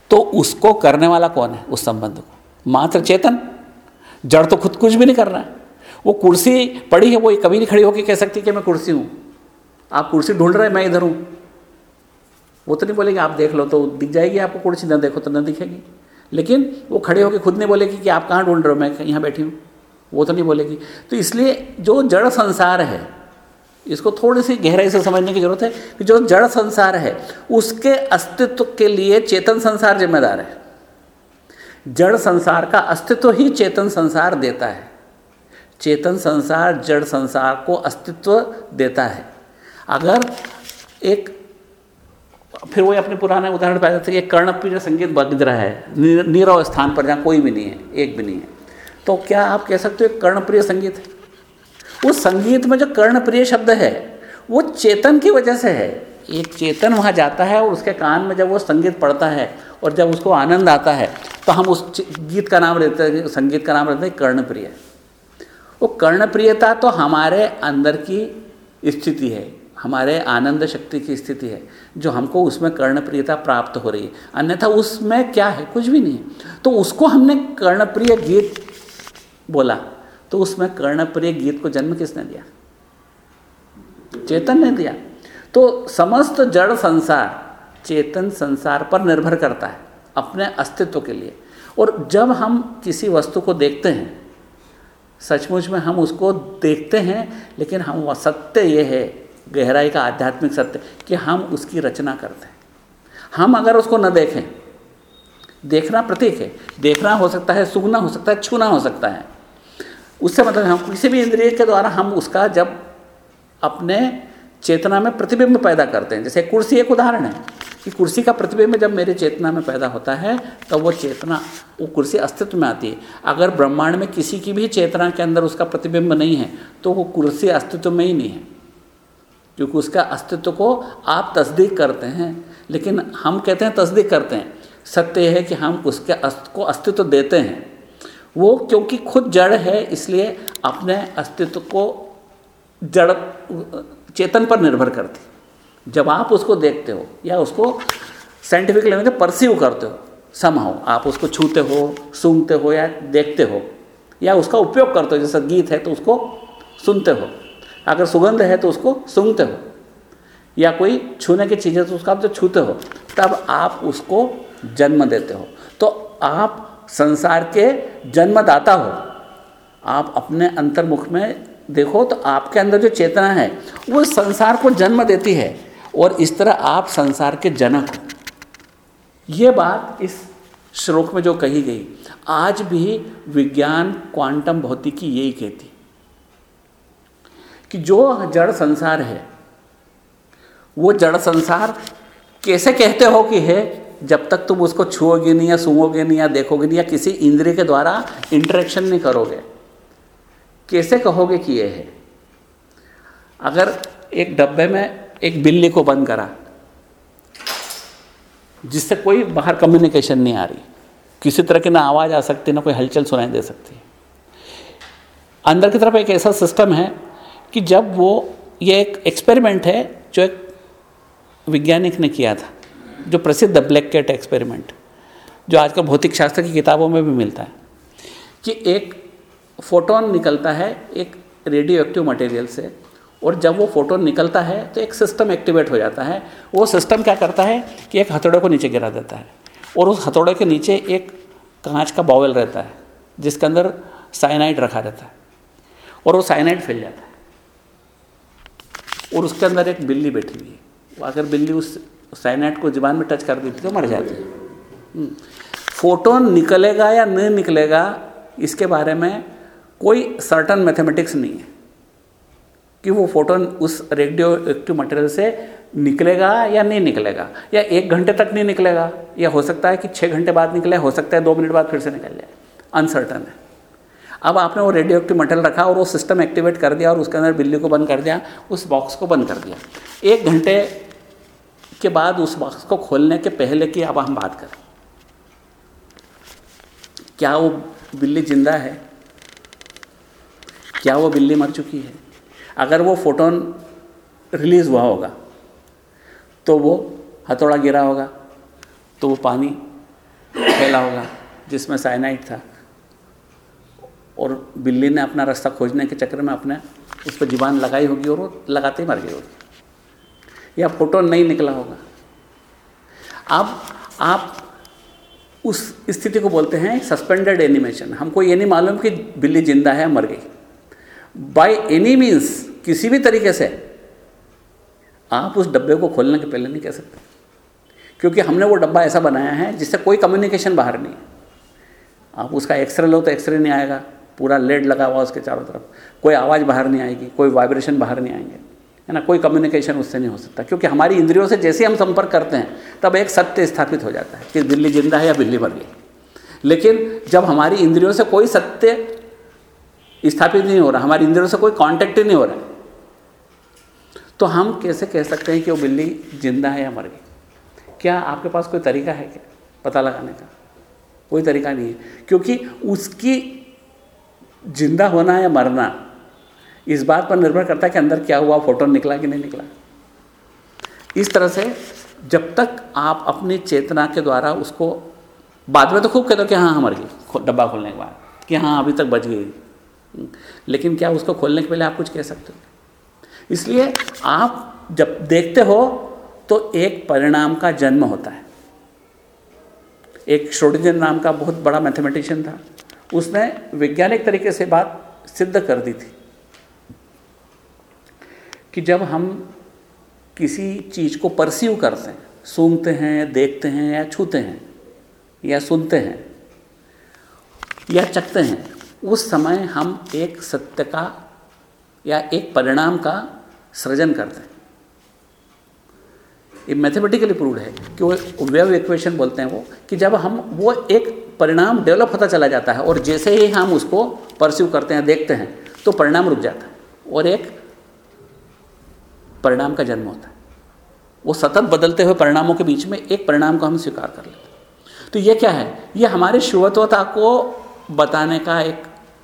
तो उसको करने वाला कौन है? उस संबंध को। मात्र चेतन। जड़ तो खुद कुछ भी नहीं कर रहा है। वो कुर्सी पड़ी है, वो कभी नहीं खड़ी होकर कह सकती कि मैं कुर्सी हूँ। आप कुर्सी ढूंढ रहे हैं, मैं इधर हूँ। वो तो नहीं बोलेगी, आप देख लो तो दिख जाएगी आपको कुर्सी, ना देखो तो ना दिखेगी। लेकिन वो खड़े होकर खुद नहीं बोलेगी कि आप कहाँ ढूंढ रहे हो, मैं यहाँ बैठी हूँ। वो तो नहीं बोलेगी। तो इसलिए जो जड़ संसार है, इसको थोड़ी सी गहराई से समझने की ज़रूरत है कि जो जड़ संसार है, उसके अस्तित्व के लिए चेतन संसार जिम्मेदार है। जड़ संसार का अस्तित्व ही चेतन संसार देता है। चेतन संसार जड़ संसार को अस्तित्व देता है। अगर एक, फिर वही अपने पुराने उदाहरण पाया जाता है कि कर्णप्रिय संगीत बज रहा है नीरव स्थान पर जहाँ कोई भी नहीं है, एक भी नहीं है तो क्या आप कह सकते हो कर्णप्रिय संगीत है? उस संगीत में जो कर्णप्रिय शब्द है, वो चेतन की वजह से है। एक चेतन वहाँ जाता है और उसके कान में जब वो संगीत पढ़ता है और जब उसको आनंद आता है तो हम उस गीत का नाम लेते हैं संगीत का नाम लेते हैं कर्णप्रिय। वो कर्णप्रियता तो हमारे अंदर की स्थिति है, हमारे आनंद शक्ति की स्थिति है, जो हमको उसमें कर्णप्रियता प्राप्त हो रही है। अन्यथा उसमें क्या है? कुछ भी नहीं है। तो उसको हमने कर्णप्रिय गीत बोला तो उसमें कर्णप्रिय गीत को जन्म किसने दिया? चेतन ने दिया। तो समस्त जड़ संसार चेतन संसार पर निर्भर करता है। अपने अस्तित्व के लिए। और जब हम किसी वस्तु को देखते हैं, सचमुच में हम उसको देखते हैं, लेकिन हम सत्य ये है, गहराई का आध्यात्मिक सत्य, कि हम उसकी रचना करते हैं। हम अगर उसको न देखें, देखना प्रतीक है। देखना हो सकता है, सूंघना हो सकता है, छूना हो सकता है। उससे मतलब हम किसी भी इंद्रिय के द्वारा हम उसका जब अपने चेतना में प्रतिबिंब पैदा करते हैं, जैसे कुर्सी एक उदाहरण है। कि कुर्सी का प्रतिबिंब जब मेरे चेतना में पैदा होता है, तब तो वो चेतना, वो कुर्सी अस्तित्व में आती है। अगर ब्रह्मांड में किसी की भी चेतना के अंदर उसका प्रतिबिंब नहीं है तो वो कुर्सी अस्तित्व में ही नहीं है। क्योंकि उसका अस्तित्व को आप तस्दीक करते हैं। लेकिन हम कहते हैं तस्दीक करते हैं। सत्य है कि हम उसके अस्त, को अस्तित्व देते हैं। वो क्योंकि खुद जड़ है, इसलिए अपने अस्तित्व को जड़, चेतन पर निर्भर करती जब आप उसको देखते हो या उसको साइंटिफिक लेवल में परसीव करते हो सम हो आप उसको छूते हो सूंघते हो या देखते हो, या उसका उपयोग करते हो, जैसे गीत है तो उसको सुनते हो, अगर सुगंध है तो उसको सूंघते हो, या कोई छूने की चीज़ है तो उसको आप जब छूते हो, तब आप उसको जन्म देते हो। तो आप संसार के जन्मदाता हो। आप अपने अंतर्मुख में देखो तो आपके अंदर जो चेतना है, वो संसार को जन्म देती है। और इस तरह आप संसार के जनक हो। ये बात इस श्लोक में जो कही गई, आज भी विज्ञान क्वांटम भौतिकी यही कहती कि जो जड़ संसार है, वो जड़ संसार कैसे कहते हो कि है? जब तक तुम उसको छुओगे नहीं या सूंघोगे नहीं या देखोगे नहीं या किसी इंद्रिय के द्वारा इंटरेक्शन नहीं करोगे, कैसे कहोगे कि ये है? अगर एक डब्बे में एक बिल्ली को बंद करा, जिससे कोई बाहर कम्युनिकेशन नहीं आ रही। किसी तरह की ना आवाज़ आ सकती, ना कोई हलचल सुनाई दे सकती। अंदर की तरफ़ एक ऐसा सिस्टम है कि जब वो, ये एक एक्सपेरिमेंट है जो एक वैज्ञानिक ने किया था, जो प्रसिद्ध ब्लैक कैट एक्सपेरिमेंट जो आजकल भौतिक शास्त्र की किताबों में भी मिलता है, कि एक फोटोन निकलता है एक रेडियो एक्टिव मटेरियल से और जब वो फोटोन निकलता है तो एक सिस्टम एक्टिवेट हो जाता है। वो सिस्टम क्या करता है कि एक हथौड़े को नीचे गिरा देता है और उस हथौड़े के नीचे एक कांच का बावल रहता है, जिसके अंदर साइनाइड रखा रहता है और वो साइनाइड फैल जाता है। और उसके अंदर एक बिल्ली बैठी हुई है। अगर बिल्ली उस साइनाइड को जबान में टच कर देती तो मर जाती है। हम्म। फोटोन निकलेगा या नहीं निकलेगा, इसके बारे में कोई सर्टन मैथमेटिक्स नहीं है। कि वो फोटोन उस रेडियो एक्टिव मटेरियल से निकलेगा या नहीं निकलेगा? या एक घंटे तक नहीं निकलेगा? या हो सकता है कि छः घंटे बाद निकले, हो सकता है दो मिनट बाद फिर से निकल जाए। अनसर्टन है। अब आपने वो रेडियो एक्टिव मटेरियल रखा और वो सिस्टम एक्टिवेट कर दिया और उसके अंदर बिल्ली को बंद कर दिया, उस बॉक्स को बंद कर दिया। एक घंटे के बाद उस बॉक्स को खोलने के पहले की अब हम बात करें। क्या वो बिल्ली ज़िंदा है? क्या वो बिल्ली मर चुकी है? अगर वो फोटोन रिलीज़ हुआ होगा तो वो हथौड़ा गिरा होगा तो वो पानी फैला होगा, जिसमें साइनाइड था। और बिल्ली ने अपना रास्ता खोजने के चक्कर में अपने, उस पर जीवान लगाई होगी और वो लगाते ही मर गई होगी। या फ़ोटो नहीं निकला होगा। अब आप उस स्थिति को बोलते हैं सस्पेंडेड एनिमेशन हमको ये नहीं मालूम कि बिल्ली ज़िंदा है मर गई। बाय एनी मीन्स किसी भी तरीके से, आप उस डब्बे को खोलने के पहले नहीं कह सकते। क्योंकि हमने वो डब्बा ऐसा बनाया है जिससे कोई कम्युनिकेशन बाहर नहीं है। आप उसका एक्सरे लो तो एक्सरे नहीं आएगा, पूरा लेड लगा हुआ उसके चारों तरफ़। कोई आवाज़ बाहर नहीं आएगी, कोई वाइब्रेशन बाहर नहीं आएँगे। है ना? कोई कम्युनिकेशन उससे नहीं हो सकता, क्योंकि हमारी इंद्रियों से जैसे हम संपर्क करते हैं, तब एक सत्य स्थापित हो जाता है कि बिल्ली ज़िंदा है या बिल्ली मर गई। लेकिन जब हमारी इंद्रियों से कोई सत्य स्थापित नहीं हो रहा, हमारी इंद्रियों से कोई कांटेक्ट ही नहीं हो रहा। तो हम कैसे कह सकते हैं कि वो बिल्ली ज़िंदा है या मर गई? क्या आपके पास कोई तरीका है क्या पता लगाने का? कोई तरीका नहीं है, क्योंकि उसकी ज़िंदा होना या मरना, इस बात पर निर्भर करता है कि अंदर क्या हुआ, फ़ोटो निकला कि नहीं निकला। इस तरह से जब तक आप अपनी चेतना के द्वारा उसको, बाद में तो खूब कहते हो कि हाँ मर गई डब्बा खोलने के बाद, कि हाँ अभी तक बच गई। लेकिन क्या उसको खोलने के पहले आप कुछ कह सकते हो? इसलिए आप जब देखते हो तो एक परिणाम का जन्म होता है। एक श्रोडिंजर नाम का बहुत बड़ा मैथमेटिशियन था। उसने वैज्ञानिक तरीके से बात सिद्ध कर दी थी कि जब हम किसी चीज़ को परसीव करते हैं, सूंघते हैं, देखते हैं या छूते हैं या सुनते हैं या चखते हैं उस समय हम एक सत्य का या एक परिणाम का सृजन करते हैं। ये मैथमेटिकली प्रूव है कि वो वेव इक्वेशन बोलते हैं वो, कि जब हम, वो एक परिणाम डेवलप होता चला जाता है और जैसे ही हम उसको परस्यू करते हैं, देखते हैं तो परिणाम रुक जाता है और एक परिणाम का जन्म होता है। वो सतत बदलते हुए परिणामों के बीच में एक परिणाम को हम स्वीकार कर लेते हैं। तो ये क्या है? ये हमारे शिवत्वता को बताने का एक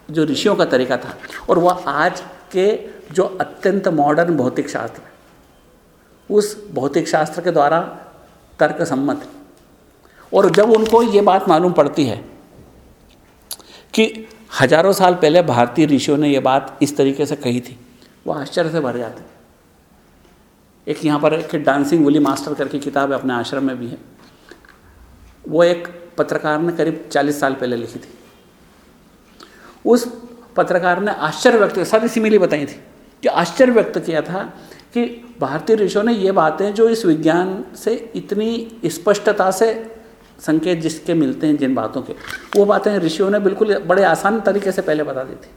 जो ऋषियों का तरीका था। और वह आज के जो अत्यंत मॉडर्न भौतिक शास्त्र उस भौतिक शास्त्र के द्वारा तर्क सम्मत और जब उनको ये बात मालूम पड़ती है कि हज़ारों साल पहले भारतीय ऋषियों ने यह बात इस तरीके से कही थी, वो आश्चर्य से भर जाते एक यहाँ पर एक डांसिंग वुली मास्टर करके किताब है, अपने आश्रम में भी है। वो एक पत्रकार ने करीब 40 साल पहले लिखी थी। उस पत्रकार ने आश्चर्य व्यक्त किया। सारी सिमिली बताई थी कि आश्चर्य व्यक्त किया था कि भारतीय ऋषियों ने ये बातें जो इस विज्ञान से इतनी स्पष्टता से संकेत जिसके मिलते हैं जिन बातों के, वो बातें ऋषियों ने बिल्कुल बड़े आसान तरीके से पहले बता दी थी।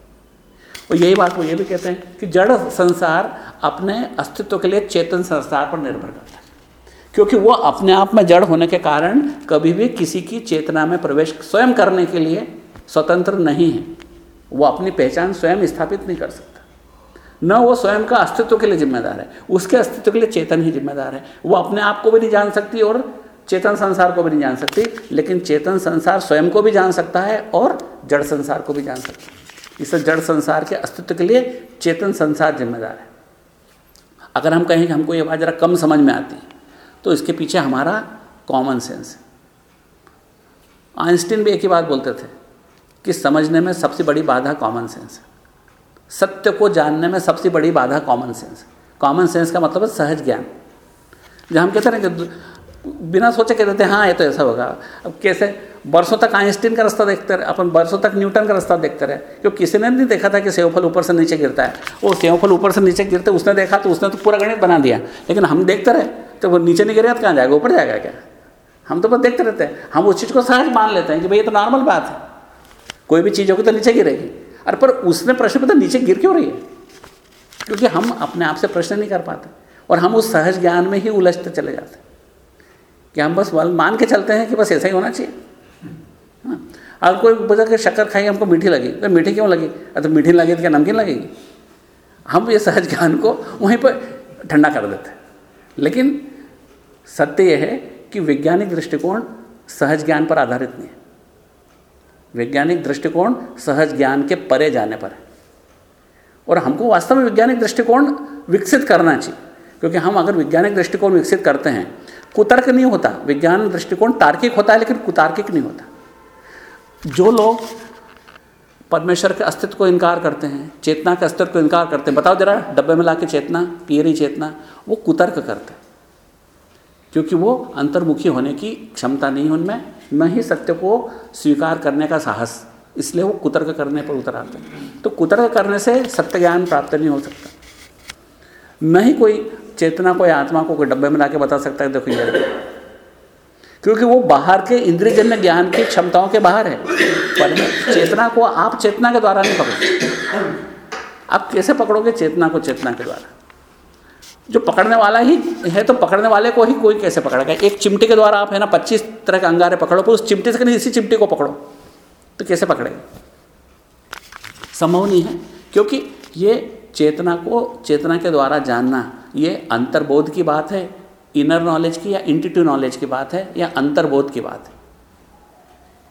और यही बात वो ये भी कहते हैं कि जड़ संसार अपने अस्तित्व के लिए चेतन संसार पर निर्भर करता है। क्योंकि वो अपने आप में जड़ होने के कारण कभी भी किसी की चेतना में प्रवेश स्वयं करने के लिए स्वतंत्र नहीं है। वो अपनी पहचान स्वयं स्थापित नहीं कर सकता। न वो स्वयं का अस्तित्व के लिए जिम्मेदार है, उसके अस्तित्व के लिए चेतन ही जिम्मेदार है। वो अपने आप को भी नहीं जान सकती और चेतन संसार को भी नहीं जान सकती, लेकिन चेतन संसार स्वयं को भी जान सकता है और जड़ संसार को भी जान सकता है। इस जड़ संसार के अस्तित्व के लिए चेतन संसार जिम्मेदार है। अगर हम कहें कि हमको ये बात ज़रा कम समझ में आती तो इसके पीछे हमारा कॉमन सेंस है। आइंस्टीन भी एक ही बात बोलते थे कि समझने में सबसे बड़ी बाधा कॉमन सेंस है। सत्य को जानने में सबसे बड़ी बाधा कॉमन सेंस कॉमन सेंस का मतलब है सहज ज्ञान। जब हम कहते हैं कि बिना सोचे कहते थे हाँ ये तो ऐसा होगा। अब कैसे? बरसों तक आइंस्टीन का रास्ता देखते रहे। अपन बरसों तक न्यूटन का रास्ता देखते रहे। क्योंकि किसी ने नहीं देखा था कि सेवफल ऊपर से नीचे गिरता है। वो सेवफल ऊपर से नीचे गिरते, उसने देखा तो उसने तो पूरा गणित बना दिया। लेकिन हम देखते रहे तो वो नीचे नहीं गिरेगा तो कहाँ जाएगा? ऊपर जाएगा क्या? हम तो बस देखते रहते हैं। हम उस चीज़ को सहज मान लेते हैं कि भाई, ये तो नॉर्मल बात है। कोई भी चीज़ होगी तो नीचे गिरेगी। अरे, पर उसने प्रश्न पता नीचे गिर क्यों रही है? क्योंकि हम अपने आप से प्रश्न नहीं कर पाते और हम उस सहज ज्ञान में ही उलझते चले जाते कि हम बस वाल मान के चलते हैं कि बस ऐसा ही होना चाहिए। हाँ। अगर कोई बजा के शक्कर खाई हमको मीठी लगी। तो मीठी क्यों लगी? अरे तो मीठी लगी तो क्या नमकीन लगेगी? हम ये सहज ज्ञान को वहीं पर ठंडा कर देते लेकिन सत्य यह है कि वैज्ञानिक दृष्टिकोण सहज ज्ञान पर आधारित नहीं है। वैज्ञानिक दृष्टिकोण सहज ज्ञान के परे जाने पर है। और हमको वास्तव में वैज्ञानिक दृष्टिकोण विकसित करना चाहिए, क्योंकि हम अगर वैज्ञानिक दृष्टिकोण विकसित करते हैं, कुतर्क नहीं होता। विज्ञान दृष्टिकोण तार्किक होता है, लेकिन कुतार्किक नहीं होता। जो लोग परमेश्वर के अस्तित्व को इनकार करते हैं, चेतना के अस्तित्व को इनकार करते हैं, बताओ जरा, डब्बे में ला के चेतना पियरी चेतना, वो कुतर्क करते हैं। क्योंकि वो अंतर्मुखी होने की क्षमता नहीं उनमें न ही सत्य को स्वीकार करने का साहस, इसलिए वो कुतर्क करने पर उतर आते तो कुतर्क करने से सत्य ज्ञान प्राप्त नहीं हो सकता। न ही कोई चेतना को आत्मा को कोई डब्बे में ला के बता सकता है, देखो ये। क्योंकि वो बाहर के इंद्रियजन्य ज्ञान की क्षमताओं के बाहर है। पर चेतना को आप चेतना के द्वारा नहीं पकड़ो आप कैसे पकड़ोगे चेतना को चेतना के द्वारा? जो पकड़ने वाला ही है तो पकड़ने वाले को ही कोई कैसे पकड़ेगा? एक चिमटे के द्वारा आप है ना पच्चीस तरह के अंगारे पकड़ो, पर उस चिमटे से नहीं, इसी चिमटे को पकड़ो तो कैसे पकड़ेगा? संभव नहीं है, क्योंकि ये चेतना को, चेतना के द्वारा जानना, ये अंतर्बोध की बात है, इनर नॉलेज की या इंटीट्यू नॉलेज की बात है, या अंतर्बोध की बात है।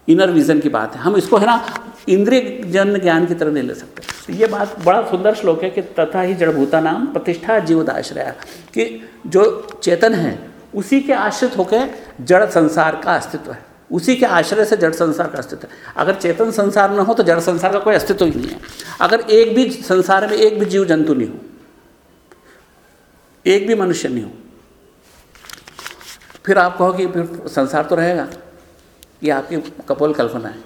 इनर विजन की बात है। हम इसको, है ना, इंद्रिय जन ज्ञान की तरह नहीं ले सकते। तो ये बात बड़ा सुंदर श्लोक है कि तथा ही जड़भूता नाम प्रतिष्ठा जीवदाश्रय। कि जो चेतन है, उसी के आश्रित होकर जड़ संसार का अस्तित्व है। उसी के आश्रय से जड़ संसार का अस्तित्व है। अगर चेतन संसार न हो तो जड़ संसार का कोई अस्तित्व ही नहीं है। अगर एक भी संसार में एक भी जीव जंतु नहीं हो, एक भी मनुष्य नहीं हो, फिर आप कहो कि फिर संसार तो रहेगा। ये आपकी कपोल कल्पना है।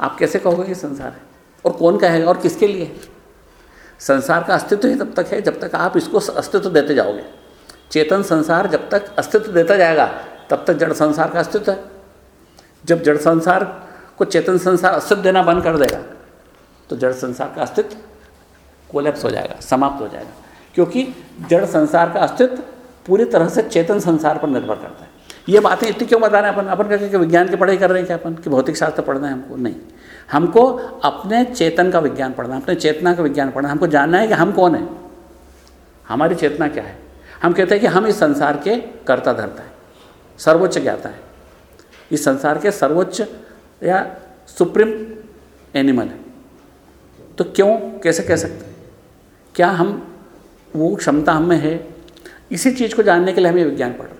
आप कैसे कहोगे कि संसार है? और कौन कहेगा और किसके लिए? संसार का अस्तित्व ही तब तक है जब तक आप इसको अस्तित्व देते जाओगे। चेतन संसार जब तक अस्तित्व देता जाएगा, तब तक जड़ संसार का अस्तित्व है। जब जड़ संसार को चेतन संसार अस्तित्व देना बंद कर देगा तो जड़ संसार का अस्तित्व कोलेप्स हो जाएगा, समाप्त हो जाएगा। क्योंकि जड़ संसार का अस्तित्व पूरी तरह से चेतन संसार पर निर्भर करता है। ये बातें इतनी क्यों बता रहे हैं? अपन अपन कहते कि विज्ञान की पढ़ाई कर रहे हैं क्या अपन? कि भौतिक शास्त्र पढ़ना है हमको? नहीं। हमको अपने चेतन का विज्ञान पढ़ना है, अपने चेतना का विज्ञान पढ़ना है। हमको जानना है कि हम कौन है। हमारी चेतना क्या है? हम कहते हैं कि हम इस संसार के कर्ता धरता है। सर्वोच्च ज्ञाता है। इस संसार के सर्वोच्च या सुप्रीम एनिमल है। तो क्यों? कैसे कह सकते हैं? क्या हम वो क्षमता हमें है? इसी चीज़ को जानने के लिए हमें विज्ञान पढ़ रहे हैं।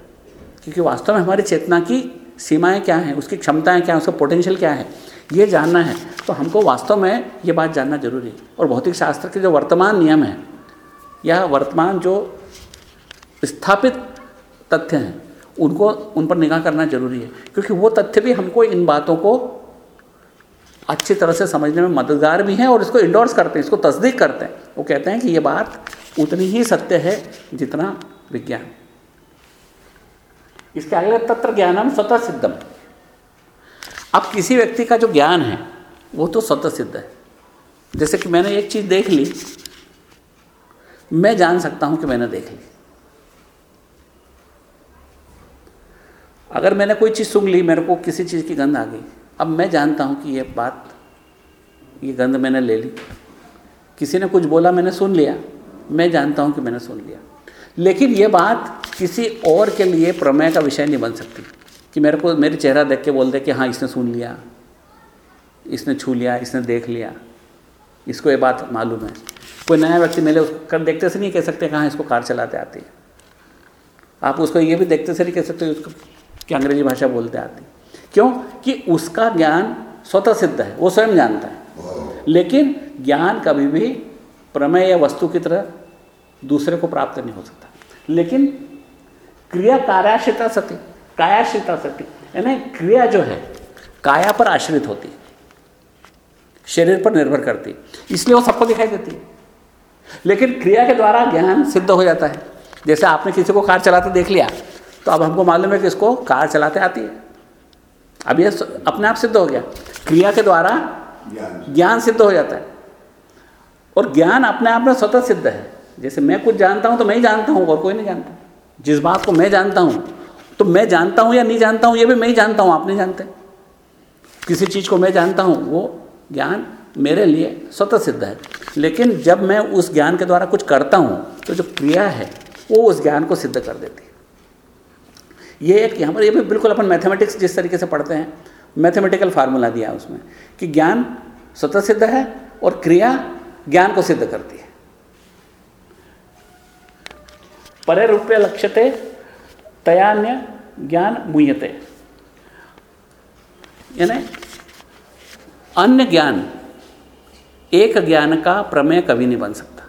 क्योंकि वास्तव में हमारी चेतना की सीमाएँ क्या हैं, उसकी क्षमताएँ क्या हैं, उसका पोटेंशियल क्या है, ये जानना है। तो हमको वास्तव में ये बात जानना ज़रूरी है। और भौतिक शास्त्र के जो वर्तमान नियम हैं, या वर्तमान जो स्थापित तथ्य हैं, उनको, उन पर निगाह करना ज़रूरी है। क्योंकि वो तथ्य भी हमको इन बातों को अच्छी तरह से समझने में मददगार भी हैं और इसको इंडोर्स करते हैं, इसको तस्दीक करते हैं। वो कहते हैं कि ये बात उतनी ही सत्य है जितना विज्ञान। इसके आगे तत्र ज्ञानम स्वतः सिद्धम। अब किसी व्यक्ति का जो ज्ञान है, वो तो स्वतः सिद्ध है। जैसे कि मैंने एक चीज़ देख ली, मैं जान सकता हूँ कि मैंने देख ली। अगर मैंने कोई चीज़ सुन ली, मेरे को किसी चीज़ की गंध आ गई, अब मैं जानता हूँ कि ये बात, ये गंध मैंने ले ली। किसी ने कुछ बोला, मैंने सुन लिया। मैं जानता हूँ कि मैंने सुन लिया। लेकिन ये बात किसी और के लिए प्रमेय का विषय नहीं बन सकती कि मेरे को, मेरे चेहरा देख के बोल दे कि हाँ इसने सुन लिया, इसने छू लिया, इसने देख लिया। इसको ये बात मालूम है। कोई नया व्यक्ति मेरे कर देखते से नहीं कह सकते कहाँ इसको कार चलाते आती है। आप उसको ये भी देखते से नहीं कह सकते उसको कि अंग्रेज़ी भाषा बोलते आती क्यों? कि उसका ज्ञान स्वतः सिद्ध है, वो स्वयं जानता है। लेकिन ज्ञान कभी भी प्रमेय या वस्तु की तरह दूसरे को प्राप्त नहीं हो सकता। लेकिन क्रिया कार्याश्रिता सती कायाश्रिता सती यानी क्रिया जो है काया पर आश्रित होती शरीर पर निर्भर करती इसलिए वो सबको दिखाई देती है। लेकिन क्रिया के द्वारा ज्ञान सिद्ध हो जाता है। जैसे आपने किसी को कार चलाते देख लिया तो अब हमको मालूम है कि इसको कार चलाते आती है। अब ये अपने आप सिद्ध हो गया। क्रिया के द्वारा ज्ञान सिद्ध हो जाता है। और ज्ञान अपने आप में स्वतः सिद्ध है। जैसे मैं कुछ जानता हूँ तो मैं ही जानता हूँ, और कोई नहीं जानता। जिस बात को मैं जानता हूँ तो मैं जानता हूँ या नहीं जानता हूँ, ये भी मैं ही जानता हूँ, आप नहीं जानते। किसी चीज़ को मैं जानता हूँ, वो ज्ञान मेरे लिए स्वतः सिद्ध है। लेकिन जब मैं उस ज्ञान के द्वारा कुछ करता हूँ तो जो क्रिया है, वो उस ज्ञान को सिद्ध कर देती है। ये एक यहाँ पर, ये भी बिल्कुल अपन मैथमेटिक्स जिस तरीके से पढ़ते हैं, मैथमेटिकल फार्मूला दिया उसमें, कि ज्ञान स्वतः सिद्ध है और क्रिया ज्ञान को सिद्ध करती है। परे रुपये लक्ष्यते, तयान्य ज्ञान मुयते यानी अन्य ज्ञान, एक ज्ञान का प्रमेय कभी नहीं बन सकता।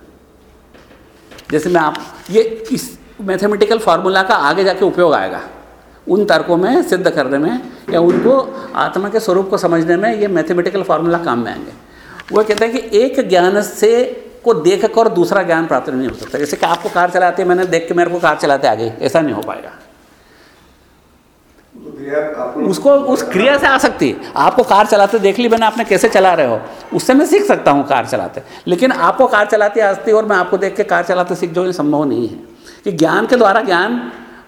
जैसे मैं आप, ये इस मैथमेटिकल फार्मूला का आगे जाके उपयोग आएगा। उन तर्कों में सिद्ध करने में या उनको आत्मा के स्वरूप को समझने में ये मैथमेटिकल फार्मूला काम में आएँगे। वो कहते हैं कि एक ज्ञान से को देख कर दूसरा ज्ञान प्राप्त नहीं हो सकता। जैसे कि आपको कार चलाते मैंने देख के मेरे को कार चलाते आ गई ऐसा नहीं हो पाएगा। तो उसको उस क्रिया से आ सकती है। आपको कार चलाते देख ली मैंने आपने कैसे चला रहे हो? उससे मैं सीख सकता हूँ कार चलाते। लेकिन आपको कार चलाते आती और मैं आपको देख के कार चलाते सीख जाऊँ ये संभव नहीं है। कि ज्ञान के द्वारा ज्ञान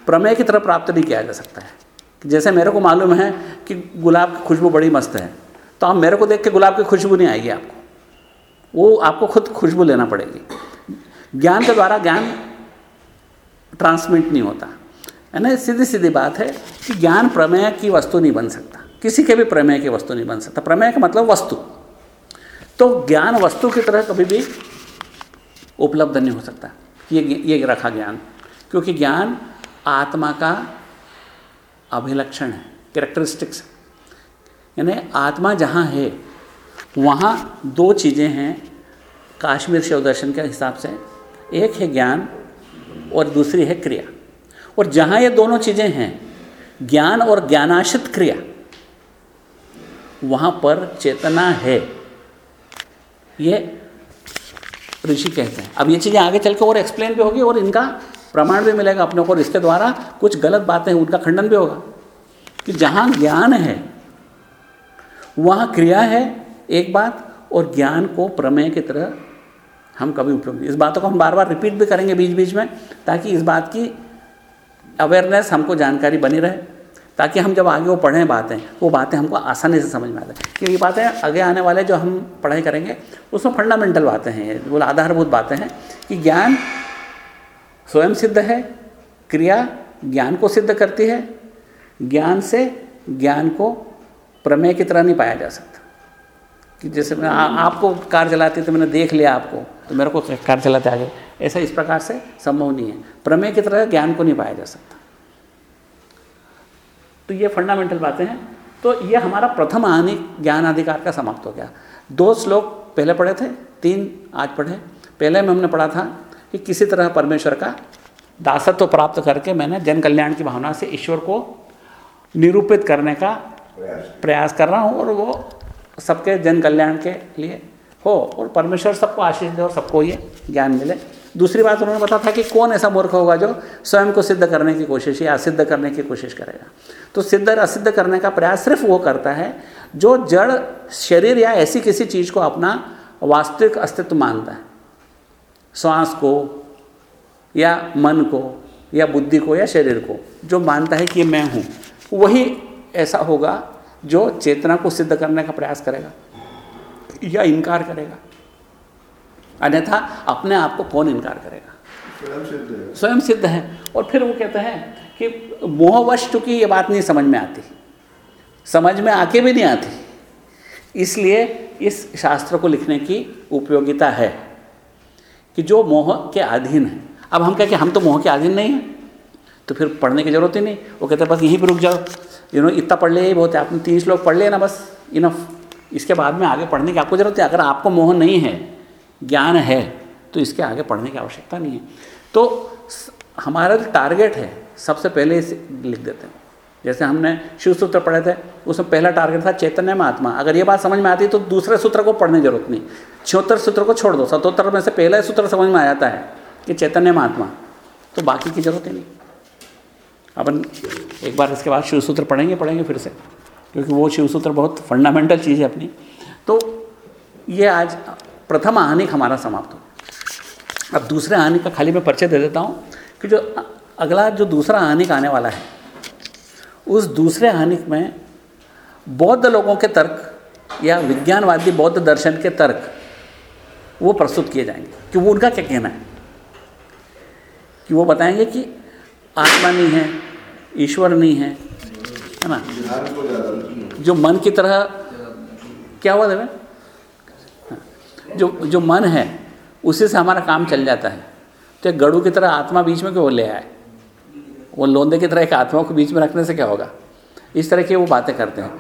प्रमेय की तरफ़ प्राप्त नहीं किया जा सकता है। जैसे मेरे को मालूम है कि गुलाब की खुशबू बड़ी मस्त है तो आप मेरे को देख के गुलाब की खुशबू नहीं आएगी आपको। वो आपको खुद खुशबू लेना पड़ेगी। ज्ञान के द्वारा ज्ञान ट्रांसमिट नहीं होता। है ना? सीधी सीधी बात है कि ज्ञान प्रमेय की वस्तु नहीं बन सकता। किसी के भी प्रमेय की वस्तु नहीं बन सकता। प्रमेय का मतलब वस्तु। तो ज्ञान वस्तु की तरह कभी भी उपलब्ध नहीं हो सकता। ये ये रखा ज्ञान। क्योंकि ज्ञान आत्मा का अभिलक्षण है कैरेक्टरिस्टिक्स यानी आत्मा जहाँ है वहाँ दो चीज़ें हैं काश्मीर शिव दर्शन के हिसाब से। एक है ज्ञान और दूसरी है क्रिया। और जहाँ ये दोनों चीज़ें हैं, ज्ञान और ज्ञानाश्रित क्रिया, वहाँ पर चेतना है। ये ऋषि कहते हैं। अब ये चीज़ें आगे चल के और एक्सप्लेन भी होगी और इनका प्रमाण भी मिलेगा अपने को और इसके द्वारा कुछ गलत बातें हैं, उनका खंडन भी होगा। कि जहाँ ज्ञान है, वहाँ क्रिया है एक बात और ज्ञान को प्रमेय की तरह हम कभी उपयोग इस बातों को हम बार बार रिपीट भी करेंगे बीच बीच में, ताकि इस बात की अवेयरनेस हमको जानकारी बनी रहे, ताकि हम जब आगे वो पढ़ें बातें, वो बातें हमको आसानी से समझ में आ जाए। क्योंकि बातें आगे आने वाले जो हम पढ़ाई करेंगे, उसमें फंडामेंटल बातें हैं वो आधारभूत बातें हैं, कि ज्ञान स्वयं सिद्ध है, क्रिया ज्ञान को सिद्ध करती है, ज्ञान से ज्ञान को प्रमेय की तरह नहीं पाया जा सकता। कि जैसे मैं आ, आपको कार चलाती तो मैंने देख लिया आपको तो मेरे को कार चलाते आगे। ऐसा इस प्रकार से संभव नहीं है। प्रमेय की तरह ज्ञान को नहीं पाया जा सकता। तो ये फंडामेंटल बातें हैं। तो ये हमारा प्रथम आनी ज्ञान अधिकार का समाप्त हो गया। दो श्लोक पहले पढ़े थे तीन आज पढ़े। पहले में हमने पढ़ा था कि किसी तरह परमेश्वर का दासत्व प्राप्त करके मैंने जन कल्याण की भावना से ईश्वर को निरूपित करने का प्रयास कर रहा हूँ और वो सबके जन कल्याण के लिए हो और परमेश्वर सबको आशीष दे और सबको ये ज्ञान मिले। दूसरी बात उन्होंने बताया था कि कौन ऐसा मूर्ख होगा जो स्वयं को सिद्ध करने की कोशिश या असिद्ध करने की कोशिश करेगा। तो सिद्ध और असिद्ध करने का प्रयास सिर्फ़ वो करता है जो जड़, शरीर या ऐसी किसी चीज़ को अपना वास्तविक अस्तित्व मानता है। श्वास को या मन को या बुद्धि को या शरीर को, जो मानता है कि मैं हूँ। वही ऐसा होगा जो चेतना को सिद्ध करने का प्रयास करेगा या इनकार करेगा। अन्यथा अपने आप को कौन इनकार करेगा? स्वयं सिद्ध है। स्वयं सिद्ध है। और फिर वो कहते हैं कि मोहवश चूँकि ये बात नहीं समझ में आती समझ में आके भी नहीं आती। इसलिए इस शास्त्र को लिखने की उपयोगिता है कि जो मोह के अधीन है। अब हम कहें कि हम तो मोह के अधीन नहीं हैं तो फिर पढ़ने की ज़रूरत ही नहीं। वो कहते बस यहीं पर रुक जाओ। यू नो इतना पढ़ लिया ही बहुत है। आपने तीन श्लोक पढ़ लिया ना बस इनफ इसके बाद में आगे पढ़ने की आपको ज़रूरत है। अगर आपको मोह नहीं है, ज्ञान है तो इसके आगे पढ़ने की आवश्यकता नहीं है। तो हमारा जो टारगेट है, सबसे पहले इसे लिख देते हैं। जैसे हमने शिव सूत्र पढ़े थे, उसमें पहला टारगेट था चैतन्य में आत्मा अगर ये बात समझ में आती तो दूसरे सूत्र को पढ़ने की ज़रूरत नहीं। छिहत्तर सूत्र को छोड़ दो। सतोत्तर में से पहला सूत्र समझ में आ जाता है कि चैतन्य में आत्मा तो बाकी की ज़रूरत ही नहीं। अपन एक बार इसके बाद शिवसूत्र पढ़ेंगे पढ़ेंगे फिर से, क्योंकि वो शिवसूत्र बहुत फंडामेंटल चीज़ है अपनी। तो ये आज प्रथम आहानिक हमारा समाप्त हो अब दूसरे आहानिक का खाली मैं परिचय दे देता हूँ कि जो अगला जो दूसरा आहानिक आने वाला है, उस दूसरे आहानिक में बौद्ध लोगों के तर्क या विज्ञानवादी बौद्ध दर्शन के तर्क वो प्रस्तुत किए जाएँगे, कि वो उनका क्या कहना है? कि वो बताएँगे कि आत्मा नहीं है, ईश्वर नहीं है है ना? जो मन की तरह, क्या हुआ देवे जो जो मन है, उसी से हमारा काम चल जाता है। तो एक गड़ू की तरह आत्मा बीच में क्यों ले आए? वो लोंदे की तरह एक आत्मा को बीच में रखने से क्या होगा? इस तरह की वो बातें करते हैं।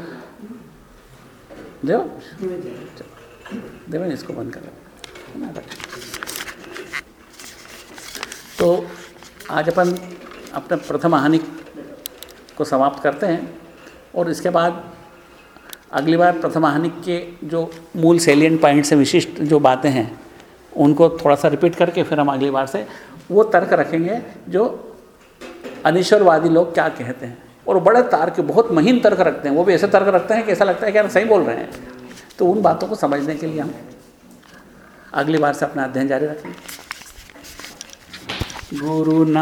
देखो देखो इसको बंद कर तो आज अपन अपने प्रथम हानि को समाप्त करते हैं और इसके बाद अगली बार प्रथम हानि के जो मूल सेलियन पॉइंट से विशिष्ट जो बातें हैं, उनको थोड़ा सा रिपीट करके फिर हम अगली बार से वो तर्क रखेंगे जो अनिश्वरवादी लोग क्या कहते हैं। और बड़े तार्क बहुत महीन तर्क रखते हैं, वो भी ऐसे तर्क रखते हैं कि ऐसा लगता है कि हम सही बोल रहे हैं। तो उन बातों को समझने के लिए हम अगली बार से अपना अध्ययन जारी रखेंगे। गुरु ना